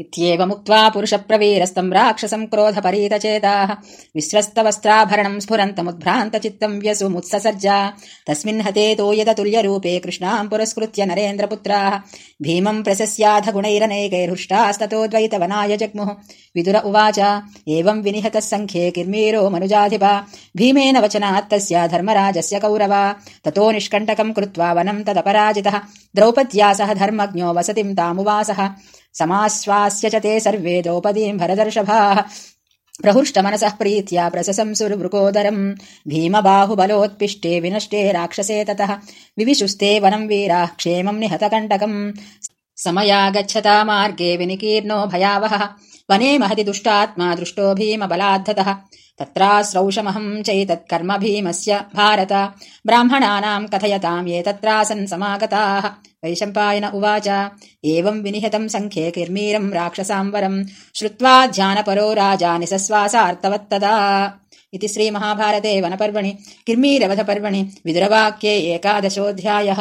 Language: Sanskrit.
इत्येवमुक्त्वा पुरुषप्रवीरस्तम् राक्षसम् क्रोधपरीतचेताः। विश्रस्तवस्त्राभरणम् स्फुरन्तमुद्भ्रान्तचित्तम् व्यसुमुत्ससर्जा। तस्मिन् हतेतो यदतुल्यरूपे कृष्णाम् पुरस्कृत्य नरेन्द्रपुत्राः। भीमम् प्रशस्याधगुणैरनेकैर्हृष्टास्ततो द्वैतवनाय जग्मुः। विदुर उवाच एवम् विनिहतः सङ्ख्ये किर्मीरो मनुजाधिपा। भीमेन वचनात् तस्य धर्मराजस्य कौरवा। ततो निष्कण्टकम् कृत्वा वनम् तदपराजितः। द्रौपद्या सह धर्मज्ञो वसतिम् तामुवासः समाश्वास्य च ते सर्वे द्रौपदीम् भरदर्शभाः। प्रहृष्टमनसः प्रीत्या प्रससंसुर्वृकोदरम् भीमबाहुबलोत्पिष्टे विनष्टे राक्षसे ततः। विविशुस्ते वनम् वीराः क्षेमम् निहतकण्टकम् समया गच्छता मार्गे विनिकीर्णो भयावहः। वने महति दुष्टात्मा दृष्टो भीमबलाद्धतः। तत्रास्रौषमहम् चैतत्कर्म भीमस्य भारत। ब्राह्मणानाम् कथयताम् ये तत्रासन् समागताः। वैशम्पायन उवाच एवम् विनिहतम् सङ्ख्ये किर्मीरम् राक्षसाम्बरम् श्रुत्वा ध्यानपरो राजा निसश्वासार्तवत्तदा इति श्रीमहाभारते वनपर्वणि किर्मीरवधपर्वणि विदुरवाक्ये एकादशोऽध्यायः